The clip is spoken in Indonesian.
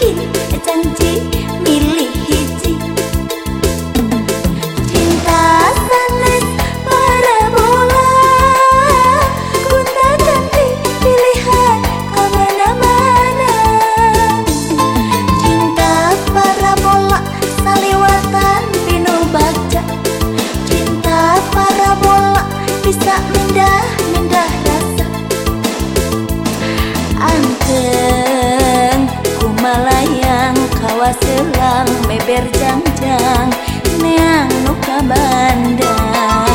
bikin janji milih hiji. Cinta sanes para bola. Kunta pilihan ke mana-mana Cinta para bola saliwatan pinu baca. Cinta para bola bisa mindah mindah rasa. Angker melayang kawa selang meber jangjang neang nuka bandang.